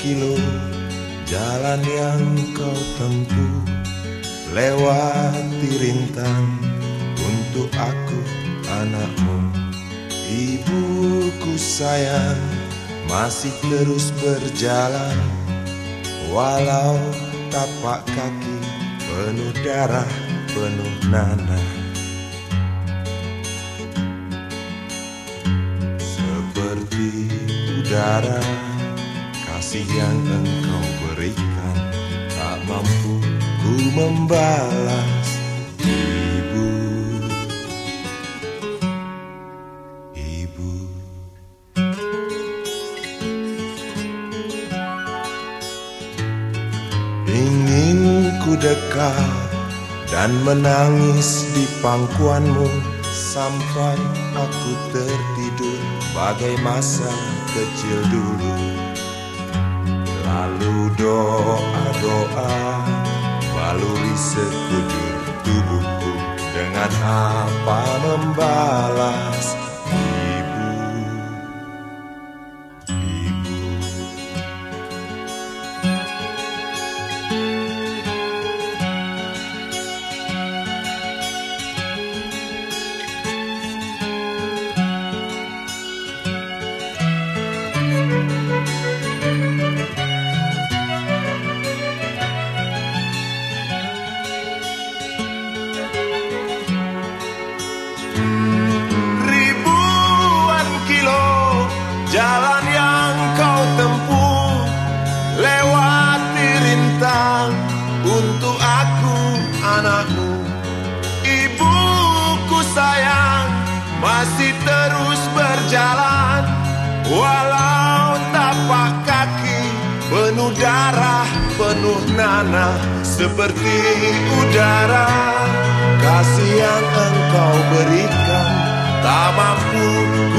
kilo jalan yang kau tempuh Lewati rintang untuk aku anakmu. Ibuku sayang masih terus berjalan. Walau tapak kaki penuh darah penuh nanah udara kasih yang engkau berikan Tak mampu ku membalas Ibu. Ibu. Ingin ku dekat dan menangis di pangkuanmu Sampai aku tertidur. Bagai masa kecil dulu. Lalu doa-doa baluri sekujur tubuhku Dengan apa membalas jalan yang kau tempuh Lewati rintang untuk aku anakmu Ibuku sayang masih terus berjalan Walau tapak kaki penuh darah penuh nanah Seperti udara. Kasih yang engkau berikan Tak mampu